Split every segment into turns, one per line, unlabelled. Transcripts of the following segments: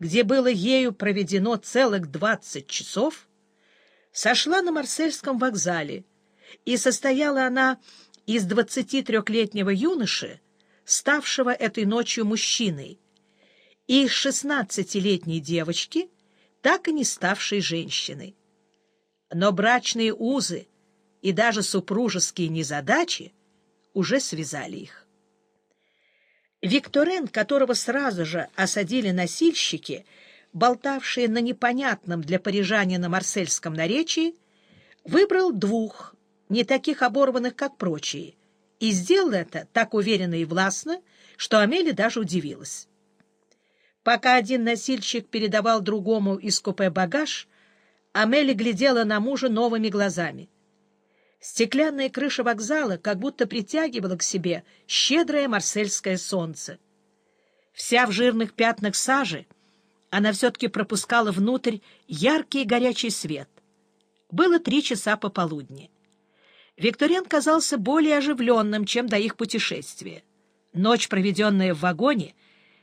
где было ею проведено целых двадцать часов, сошла на Марсельском вокзале, и состояла она из двадцати трехлетнего юноши, ставшего этой ночью мужчиной, и из шестнадцатилетней девочки, так и не ставшей женщиной. Но брачные узы и даже супружеские незадачи уже связали их. Викторен, которого сразу же осадили носильщики, болтавшие на непонятном для парижанина марсельском наречии, выбрал двух, не таких оборванных, как прочие, и сделал это так уверенно и властно, что Амели даже удивилась. Пока один носильщик передавал другому из купе багаж, Амели глядела на мужа новыми глазами — Стеклянная крыша вокзала как будто притягивала к себе щедрое марсельское солнце. Вся в жирных пятнах сажи, она все-таки пропускала внутрь яркий и горячий свет. Было три часа пополудни. Викториан казался более оживленным, чем до их путешествия. Ночь, проведенная в вагоне,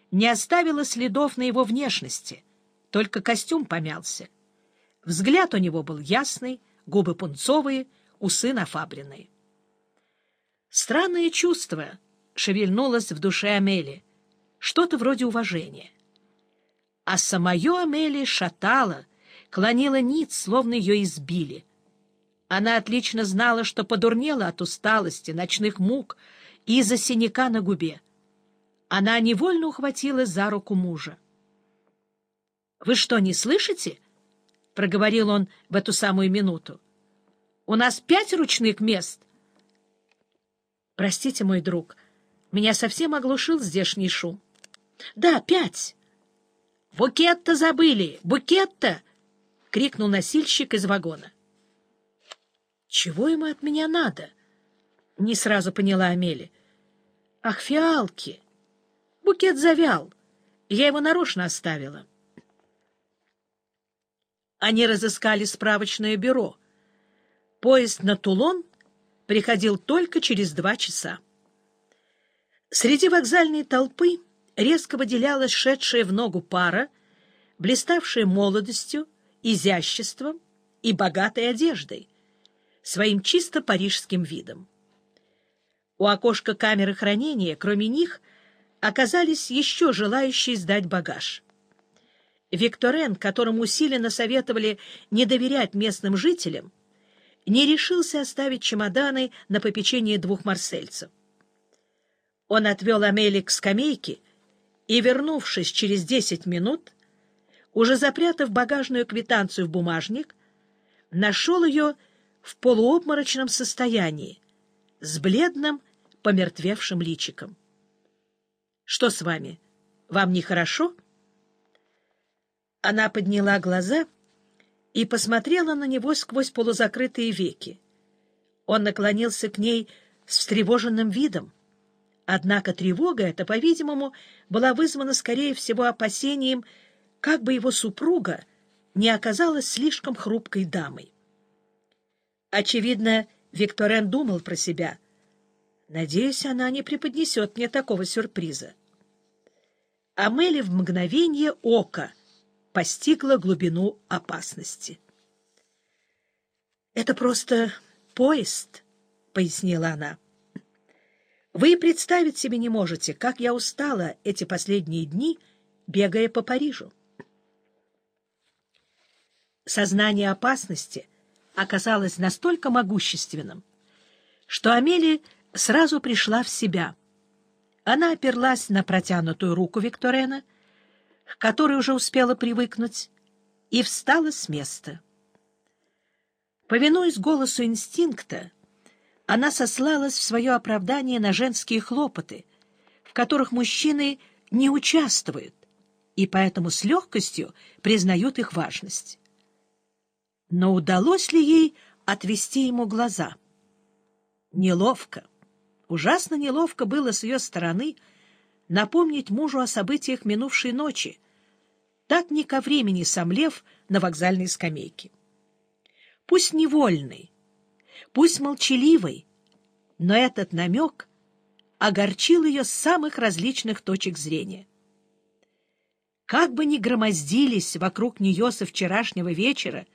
не оставила следов на его внешности, только костюм помялся. Взгляд у него был ясный, губы пунцовые — усы нафабренные. Странное чувство шевельнулось в душе Амели, что-то вроде уважения. А самое Амели шатало, клонила ниц, словно ее избили. Она отлично знала, что подурнела от усталости, ночных мук и из-за синяка на губе. Она невольно ухватилась за руку мужа. — Вы что, не слышите? — проговорил он в эту самую минуту. У нас пять ручных мест. Простите, мой друг, меня совсем оглушил здешний шум. Да, пять. Букет-то забыли, букет-то! — крикнул носильщик из вагона. Чего ему от меня надо? Не сразу поняла Амели. Ах, фиалки! Букет завял. Я его нарочно оставила. Они разыскали справочное бюро — Поезд на Тулон приходил только через два часа. Среди вокзальной толпы резко выделялась шедшая в ногу пара, блиставшая молодостью, изяществом и богатой одеждой, своим чисто парижским видом. У окошка камеры хранения, кроме них, оказались еще желающие сдать багаж. Викторен, которому усиленно советовали не доверять местным жителям, не решился оставить чемоданы на попечение двух марсельцев. Он отвел Амели к скамейке и, вернувшись через десять минут, уже запрятав багажную квитанцию в бумажник, нашел ее в полуобморочном состоянии, с бледным, помертвевшим личиком. — Что с вами? Вам нехорошо? Она подняла глаза — и посмотрела на него сквозь полузакрытые веки. Он наклонился к ней с встревоженным видом. Однако тревога эта, по-видимому, была вызвана, скорее всего, опасением, как бы его супруга не оказалась слишком хрупкой дамой. Очевидно, Викторен думал про себя. «Надеюсь, она не преподнесет мне такого сюрприза». Амели в мгновение ока постигла глубину опасности. «Это просто поезд», — пояснила она. «Вы представить себе не можете, как я устала эти последние дни, бегая по Парижу». Сознание опасности оказалось настолько могущественным, что Амели сразу пришла в себя. Она оперлась на протянутую руку Викторена — к которой уже успела привыкнуть, и встала с места. Повинуясь голосу инстинкта, она сослалась в свое оправдание на женские хлопоты, в которых мужчины не участвуют, и поэтому с легкостью признают их важность. Но удалось ли ей отвести ему глаза? Неловко, ужасно неловко было с ее стороны — напомнить мужу о событиях минувшей ночи, так не ко времени сомлев на вокзальной скамейке. Пусть невольный, пусть молчаливый, но этот намек огорчил ее с самых различных точек зрения. как бы ни громоздились вокруг нее со вчерашнего вечера